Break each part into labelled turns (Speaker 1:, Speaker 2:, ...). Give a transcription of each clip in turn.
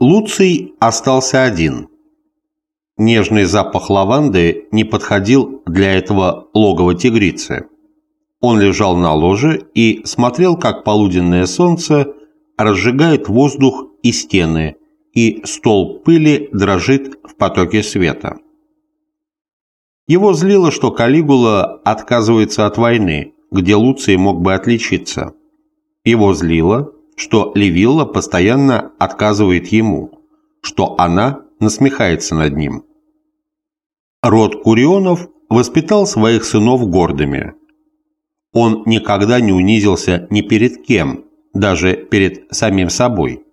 Speaker 1: Луций остался один. Нежный запах лаванды не подходил для этого логова тигрицы. Он лежал на ложе и смотрел, как полуденное солнце разжигает воздух и стены, и столб пыли дрожит в потоке света. Его злило, что Калигула отказывается от войны, где Луций мог бы отличиться. Его злило, что Левилла постоянно отказывает ему, что она насмехается над ним. Род Курионов воспитал своих сынов гордыми. Он никогда не унизился ни перед кем, даже перед самим собой.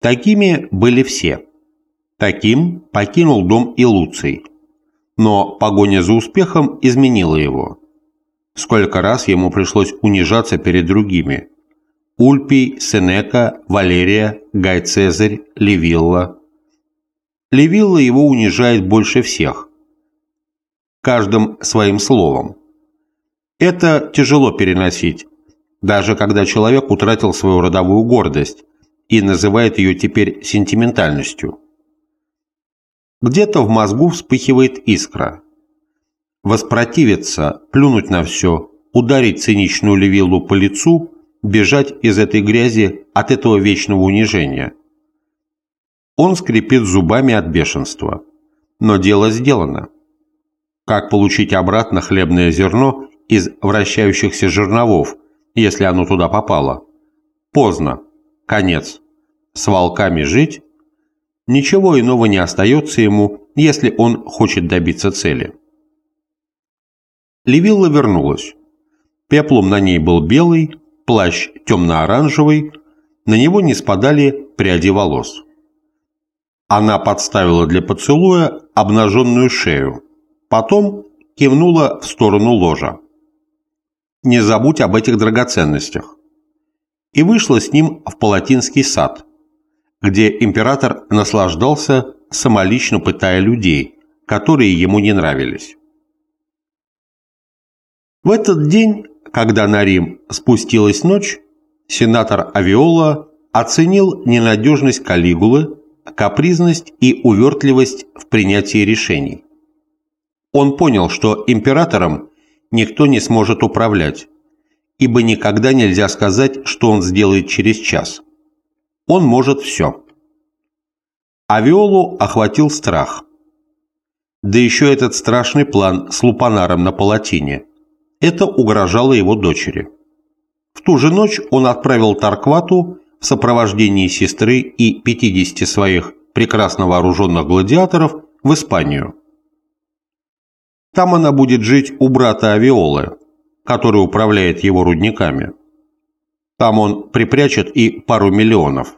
Speaker 1: Такими были все. Таким покинул дом и Луций. Но погоня за успехом изменила его. Сколько раз ему пришлось унижаться перед другими. Ульпий, Сенека, Валерия, Гай Цезарь, Левилла. Левилла его унижает больше всех. Каждым своим словом. Это тяжело переносить, даже когда человек утратил свою родовую гордость и называет ее теперь сентиментальностью. Где-то в мозгу вспыхивает искра. Воспротивиться, плюнуть на все, ударить циничную Левиллу по лицу, бежать из этой грязи от этого вечного унижения. Он скрипит зубами от бешенства. Но дело сделано. Как получить обратно хлебное зерно из вращающихся жерновов, если оно туда попало? Поздно. Конец. С волками жить Ничего иного не остается ему, если он хочет добиться цели. Левилла вернулась. Пеплом на ней был белый, плащ темно-оранжевый, на него не спадали пряди волос. Она подставила для поцелуя обнаженную шею, потом кивнула в сторону ложа. «Не забудь об этих драгоценностях». И вышла с ним в Палатинский сад – где император наслаждался, самолично пытая людей, которые ему не нравились. В этот день, когда на Рим спустилась ночь, сенатор Авиола оценил ненадежность Калигулы, капризность и увертливость в принятии решений. Он понял, что императором никто не сможет управлять, ибо никогда нельзя сказать, что он сделает через час – он может все. А Виолу охватил страх. Да еще этот страшный план с лупанаром на палатине. Это угрожало его дочери. В ту же ночь он отправил Тарквату в сопровождении сестры и 50 своих прекрасно вооруженных гладиаторов в Испанию. Там она будет жить у брата Авиолы, который управляет его рудниками. Там он припрячет и пару миллионов.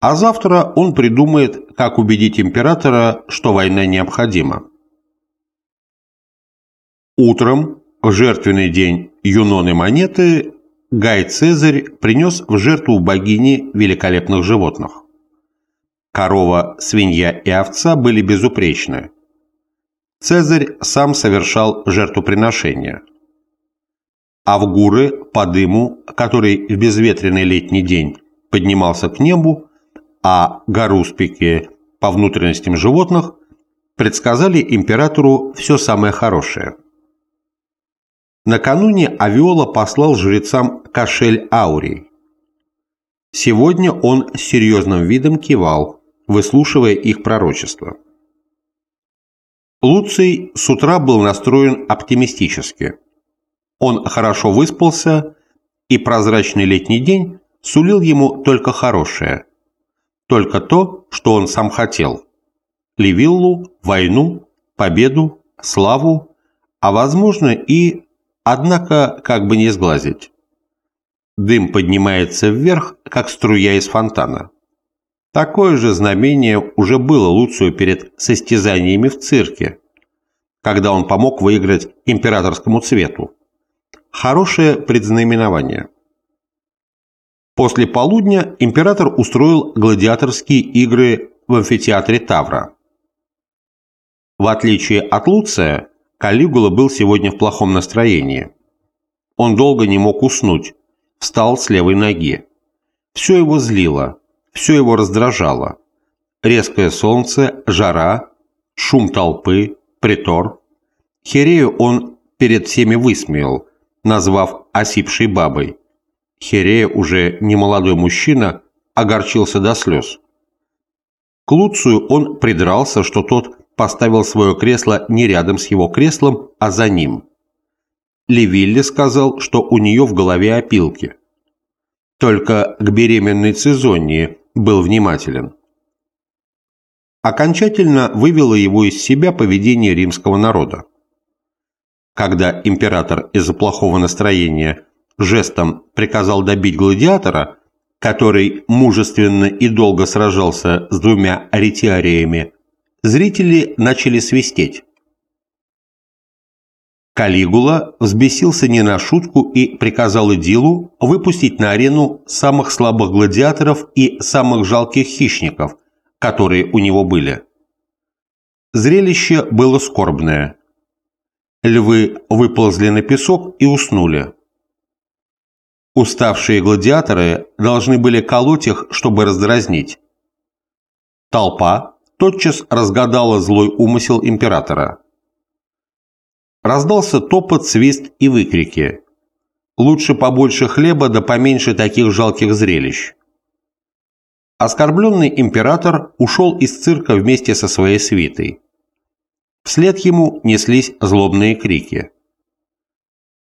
Speaker 1: А завтра он придумает, как убедить императора, что война необходима. Утром, в жертвенный день Юноны монеты, Гай Цезарь принес в жертву богини великолепных животных. Корова, свинья и овца были безупречны. Цезарь сам совершал жертвоприношение – Авгуры по дыму, который в безветренный летний день поднимался к небу, а гаруспики по внутренностям животных предсказали императору все самое хорошее. Накануне Авиола послал жрецам кошель Аурий. Сегодня он с серьезным видом кивал, выслушивая их пророчество. Луций с утра был настроен оптимистически – он хорошо выспался, и прозрачный летний день сулил ему только хорошее. Только то, что он сам хотел. Ливиллу, войну, победу, славу, а возможно и, однако, как бы не сглазить. Дым поднимается вверх, как струя из фонтана. Такое же знамение уже было Луцию перед состязаниями в цирке, когда он помог выиграть императорскому цвету. Хорошее предзнаменование. После полудня император устроил гладиаторские игры в амфитеатре Тавра. В отличие от Луция, Калигула был сегодня в плохом настроении. Он долго не мог уснуть, встал с левой ноги. Все его злило, все его раздражало. Резкое солнце, жара, шум толпы, притор. Херею он перед всеми высмеял, назвав осипшей бабой. Херея, уже не молодой мужчина, огорчился до слез. К Луцию он придрался, что тот поставил свое кресло не рядом с его креслом, а за ним. Левилли сказал, что у нее в голове опилки. Только к беременной Цезонии был внимателен. Окончательно вывело его из себя поведение римского народа. Когда император из-за плохого настроения жестом приказал добить гладиатора, который мужественно и долго сражался с двумя аретиариями, зрители начали свистеть. Калигула взбесился не на шутку и приказал Идилу выпустить на арену самых слабых гладиаторов и самых жалких хищников, которые у него были. Зрелище было скорбное. Львы выползли на песок и уснули. Уставшие гладиаторы должны были колоть их, чтобы раздразнить. Толпа тотчас разгадала злой умысел императора. Раздался топот, свист и выкрики. Лучше побольше хлеба да поменьше таких жалких зрелищ. Оскорбленный император ушел из цирка вместе со своей свитой. Вслед ему неслись злобные крики.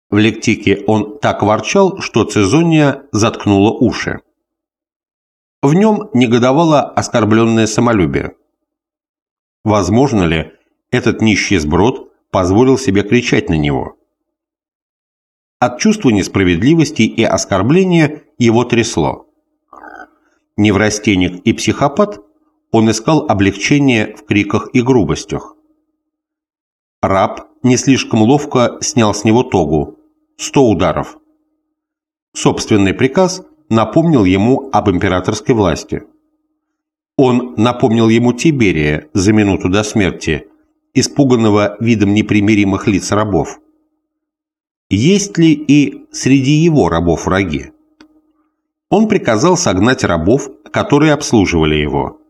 Speaker 1: В лектике он так ворчал, что Цезония заткнула уши. В нем негодовало оскорбленное самолюбие. Возможно ли этот нищий сброд позволил себе кричать на него. От чувства несправедливости и оскорбления его трясло. Неврастенник и психопат, он искал облегчение в криках и грубостях. Раб не слишком ловко снял с него тогу. Сто ударов. Собственный приказ напомнил ему об императорской власти. Он напомнил ему Тиберия за минуту до смерти – испуганного видом непримиримых лиц рабов. Есть ли и среди его рабов враги? Он приказал согнать рабов, которые обслуживали его.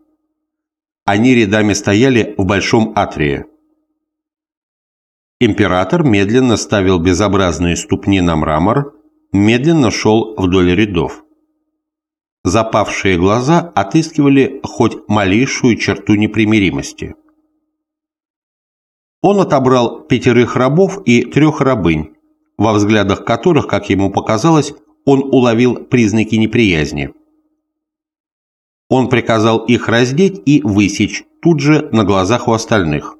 Speaker 1: Они рядами стояли в большом атрии. Император медленно ставил безобразные ступни на мрамор, медленно шел вдоль рядов. Запавшие глаза отыскивали хоть малейшую черту непримиримости – он отобрал пятерых рабов и трех рабынь, во взглядах которых, как ему показалось, он уловил признаки неприязни. Он приказал их раздеть и высечь тут же на глазах у остальных.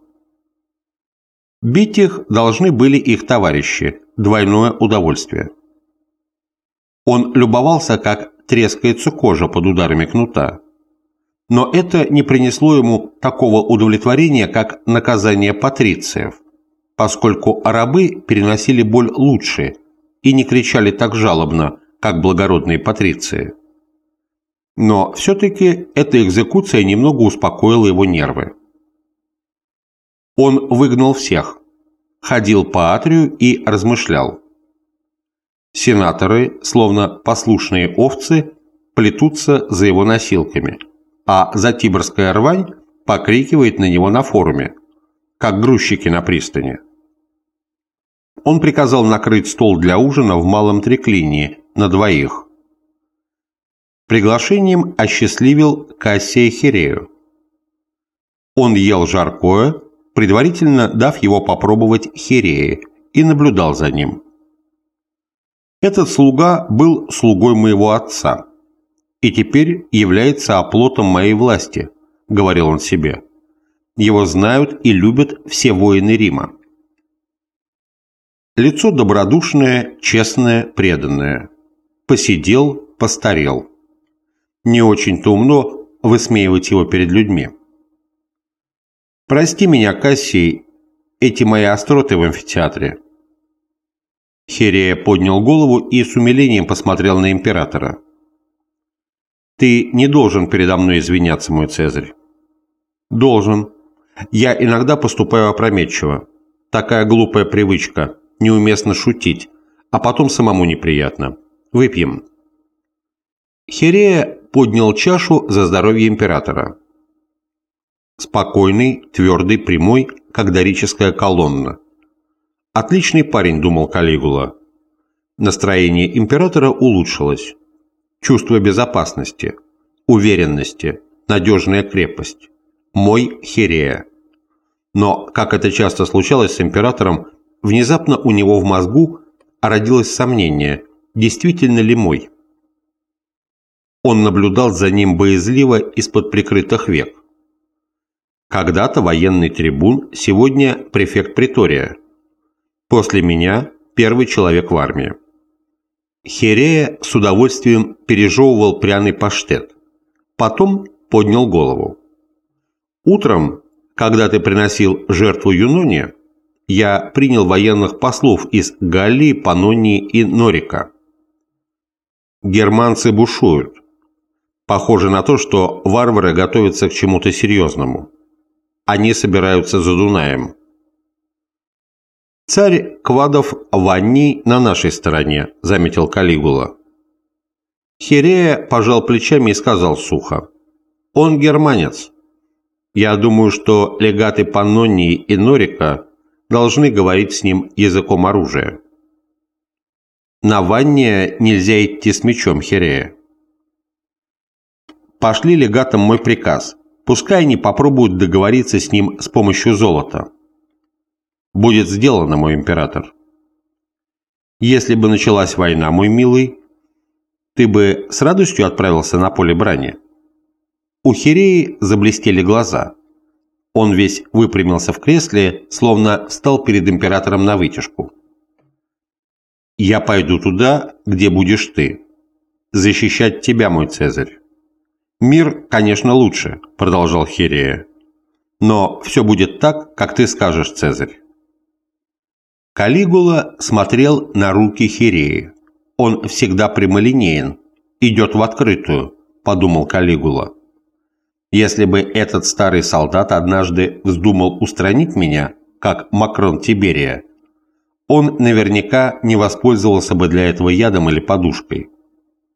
Speaker 1: Бить их должны были их товарищи, двойное удовольствие. Он любовался, как трескается кожа под ударами кнута. Но это не принесло ему такого удовлетворения, как наказание патрициев, поскольку рабы переносили боль лучше и не кричали так жалобно, как благородные патриции. Но все-таки эта экзекуция немного успокоила его нервы. Он выгнал всех, ходил по атрию и размышлял. Сенаторы, словно послушные овцы, плетутся за его носилками – а затиборская рвань покрикивает на него на форуме, как грузчики на пристани. Он приказал накрыть стол для ужина в малом триклинии на двоих. Приглашением осчастливил Кассия Хирею. Он ел жаркое, предварительно дав его попробовать Хирее, и наблюдал за ним. Этот слуга был слугой моего отца и теперь является оплотом моей власти», — говорил он себе. «Его знают и любят все воины Рима». Лицо добродушное, честное, преданное. Посидел, постарел. Не очень-то умно высмеивать его перед людьми. «Прости меня, Кассий, эти мои остроты в амфитеатре». Херия поднял голову и с умилением посмотрел на императора. Ты не должен передо мной извиняться, мой Цезарь. Должен. Я иногда поступаю опрометчиво. Такая глупая привычка. Неуместно шутить. А потом самому неприятно. Выпьем. Херея поднял чашу за здоровье императора. Спокойный, твердый, прямой, как дорическая колонна. Отличный парень, думал Калигула. Настроение императора улучшилось. Чувство безопасности, уверенности, надежная крепость. Мой Херея. Но, как это часто случалось с императором, внезапно у него в мозгу родилось сомнение, действительно ли мой. Он наблюдал за ним боязливо из-под прикрытых век. Когда-то военный трибун, сегодня префект притория. После меня первый человек в армии. Херея с удовольствием пережевывал пряный паштет. Потом поднял голову. Утром, когда ты приносил жертву Юноне, я принял военных послов из Галлии, Панонии и Норика. Германцы бушуют. Похоже на то, что варвары готовятся к чему-то серьезному. Они собираются за Дунаем. «Царь Квадов Ванний на нашей стороне», — заметил Калигула. Херея пожал плечами и сказал сухо. «Он германец. Я думаю, что легаты Паннонии и Норика должны говорить с ним языком оружия». На Ванния нельзя идти с мечом, Херея. Пошли легатам мой приказ. Пускай они попробуют договориться с ним с помощью золота. Будет сделано, мой император. Если бы началась война, мой милый, ты бы с радостью отправился на поле брани. У Хиреи заблестели глаза. Он весь выпрямился в кресле, словно встал перед императором на вытяжку. «Я пойду туда, где будешь ты. Защищать тебя, мой Цезарь. Мир, конечно, лучше», — продолжал Хирея. «Но все будет так, как ты скажешь, Цезарь». Калигула смотрел на руки Хиреи. «Он всегда прямолинеен, идет в открытую», — подумал Калигула. «Если бы этот старый солдат однажды вздумал устранить меня, как Макрон Тиберия, он наверняка не воспользовался бы для этого ядом или подушкой.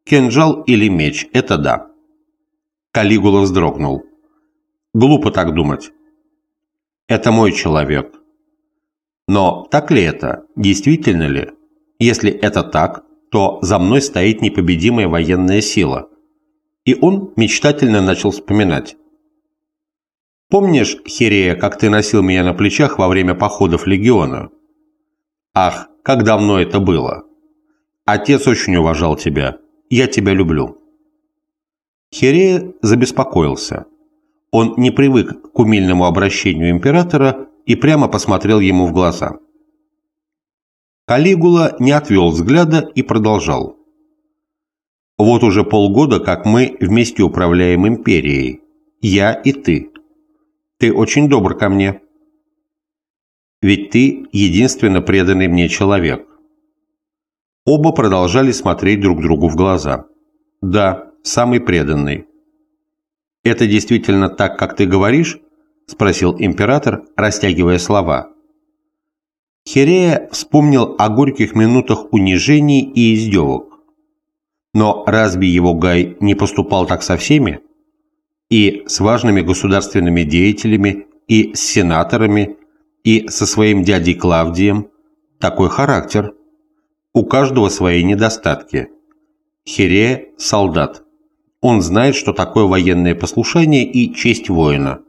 Speaker 1: Кинжал или меч – это да. Калигула вздрогнул. Глупо так думать. Это мой человек. Но так ли это? Действительно ли? Если это так, то за мной стоит непобедимая военная сила. И он мечтательно начал вспоминать. Помнишь, Херея, как ты носил меня на плечах во время походов легиона? Ах, как давно это было! Отец очень уважал тебя. Я тебя люблю. Херея забеспокоился. Он не привык к умильному обращению императора и прямо посмотрел ему в глаза. Калигула не отвел взгляда и продолжал. «Вот уже полгода, как мы вместе управляем империей. Я и ты. Ты очень добр ко мне. Ведь ты единственно преданный мне человек. Оба продолжали смотреть друг другу в глаза. Да, самый преданный. Это действительно так, как ты говоришь? Спросил император, растягивая слова. Херея вспомнил о горьких минутах унижений и издевок. Но разве его Гай не поступал так со всеми? И с важными государственными деятелями, и с сенаторами, и со своим дядей Клавдием такой характер. У каждого свои недостатки. Хирея – солдат. Он знает, что такое военное послушание и честь воина.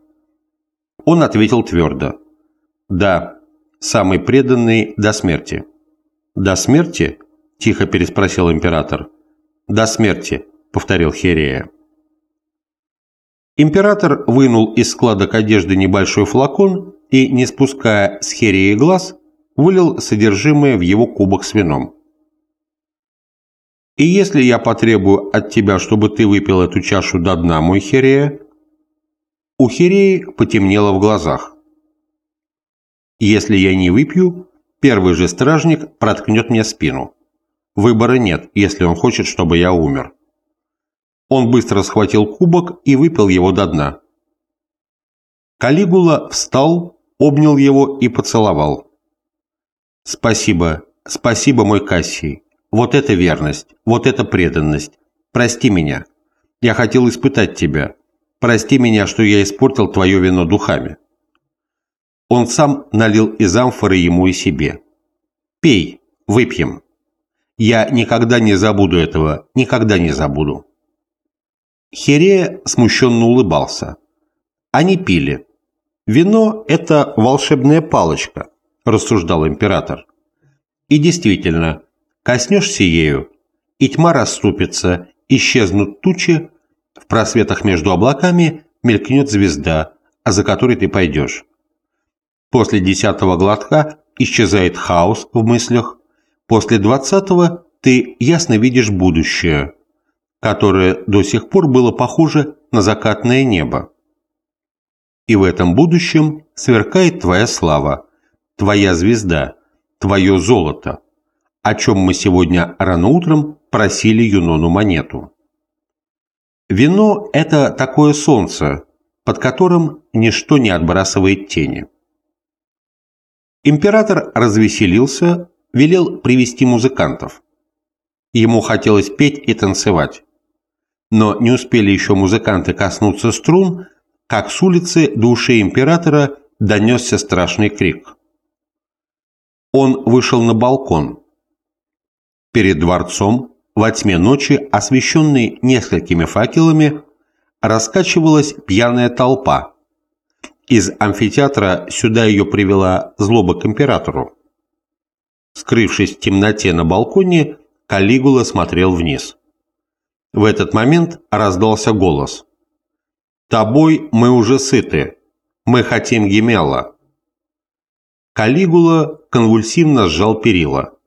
Speaker 1: Он ответил твердо. «Да, самый преданный до смерти». «До смерти?» – тихо переспросил император. «До смерти», – повторил Херея. Император вынул из складок одежды небольшой флакон и, не спуская с Херии глаз, вылил содержимое в его кубок с вином. «И если я потребую от тебя, чтобы ты выпил эту чашу до дна, мой Херея?» У Хереи потемнело в глазах. «Если я не выпью, первый же стражник проткнет мне спину. Выбора нет, если он хочет, чтобы я умер». Он быстро схватил кубок и выпил его до дна. Калигула встал, обнял его и поцеловал. «Спасибо, спасибо, мой Кассий. Вот это верность, вот это преданность. Прости меня. Я хотел испытать тебя. Прости меня, что я испортил твое вино духами». Он сам налил из амфоры ему и себе. «Пей, выпьем. Я никогда не забуду этого, никогда не забуду». Херея смущенно улыбался. Они пили. «Вино – это волшебная палочка», – рассуждал император. И действительно, коснешься ею, и тьма расступится, исчезнут тучи, в просветах между облаками мелькнет звезда, а за которой ты пойдешь. После десятого глотка исчезает хаос в мыслях, после двадцатого ты ясно видишь будущее, которое до сих пор было похоже на закатное небо. И в этом будущем сверкает твоя слава, твоя звезда, твое золото, о чем мы сегодня рано утром просили Юнону монету. Вино – это такое солнце, под которым ничто не отбрасывает тени. Император развеселился, велел привести музыкантов. Ему хотелось петь и танцевать. Но не успели еще музыканты коснуться струн, как с улицы до ушей императора донесся страшный крик. Он вышел на балкон. Перед дворцом, во тьме ночи, освещенной несколькими факелами, раскачивалась пьяная толпа. Из амфитеатра сюда ее привела злоба к императору. Скрывшись в темноте на балконе, Калигула смотрел вниз. В этот момент раздался голос – Тобой мы уже сыты. Мы хотим Гемела. Калигула конвульсивно сжал перила.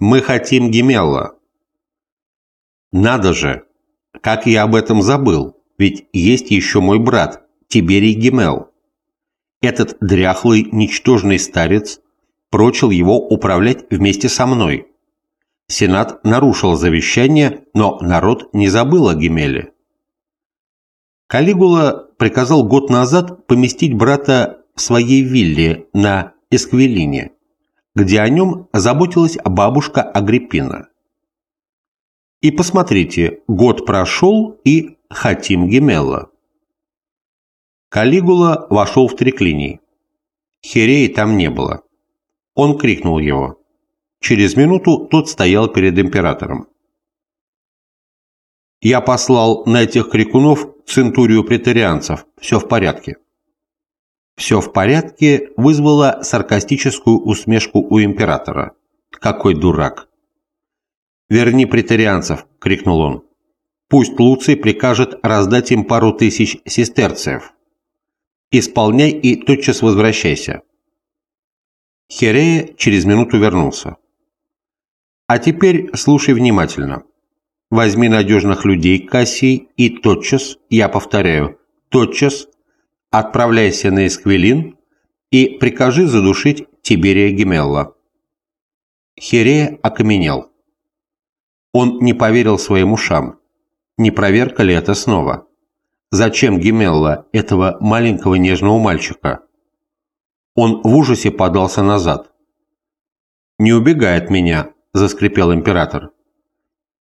Speaker 1: Мы хотим Гемела. Надо же, как я об этом забыл, ведь есть еще мой брат, Тиберий Гемел. Этот дряхлый, ничтожный старец прочил его управлять вместе со мной. Сенат нарушил завещание, но народ не забыл о Гемеле. Калигула приказал год назад поместить брата в своей вилле на Эсквилине, где о нем заботилась бабушка Агриппина. И посмотрите, год прошел и Хатим Гемелла. Калигула вошел в триклиний. Хиреи там не было. Он крикнул его. Через минуту тот стоял перед императором. Я послал на этих крикунов центурию претарианцев. Все в порядке. Все в порядке вызвало саркастическую усмешку у императора. Какой дурак. «Верни претарианцев!» – крикнул он. «Пусть Луций прикажет раздать им пару тысяч сестерцев. Исполняй и тотчас возвращайся». Херея через минуту вернулся. «А теперь слушай внимательно. Возьми надежных людей, Кассий, и тотчас, я повторяю, тотчас отправляйся на Эсквилин и прикажи задушить Тиберия Гемелла. Херея окаменел. Он не поверил своим ушам. Не проверка ли это снова? Зачем Гемелла, этого маленького нежного мальчика? Он в ужасе подался назад. «Не убегай от меня», – заскрипел император.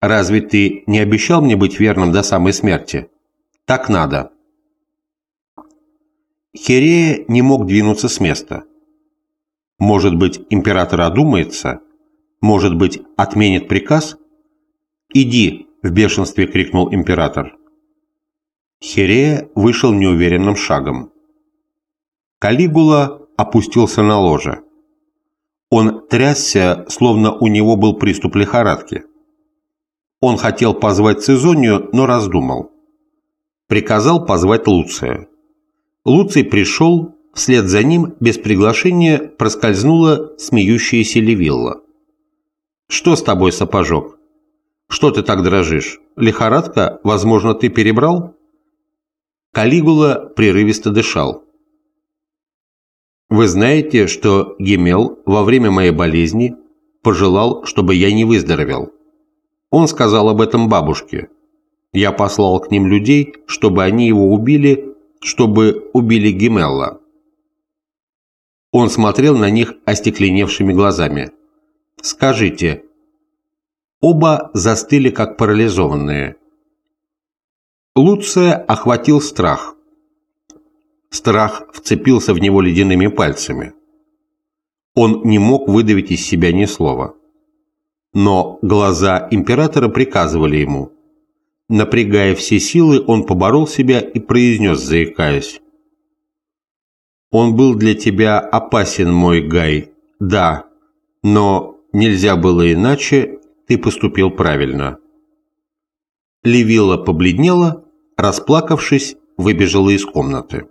Speaker 1: Разве ты не обещал мне быть верным до самой смерти? Так надо. Херея не мог двинуться с места. Может быть, император одумается? Может быть, отменит приказ? «Иди!» – в бешенстве крикнул император. Херея вышел неуверенным шагом. Калигула опустился на ложе. Он трясся, словно у него был приступ лихорадки. Он хотел позвать Цезонию, но раздумал. Приказал позвать Луция. Луций пришел, вслед за ним без приглашения проскользнула смеющаяся Левилла. «Что с тобой, сапожок? Что ты так дрожишь? Лихорадка? Возможно, ты перебрал?» Калигула прерывисто дышал. «Вы знаете, что Гемел во время моей болезни пожелал, чтобы я не выздоровел?» Он сказал об этом бабушке. Я послал к ним людей, чтобы они его убили, чтобы убили Гемелла. Он смотрел на них остекленевшими глазами. «Скажите». Оба застыли, как парализованные. Луция охватил страх. Страх вцепился в него ледяными пальцами. Он не мог выдавить из себя ни слова. Но глаза императора приказывали ему. Напрягая все силы, он поборол себя и произнес, заикаясь. «Он был для тебя опасен, мой Гай, да, но нельзя было иначе, ты поступил правильно». Левила побледнела, расплакавшись, выбежала из комнаты.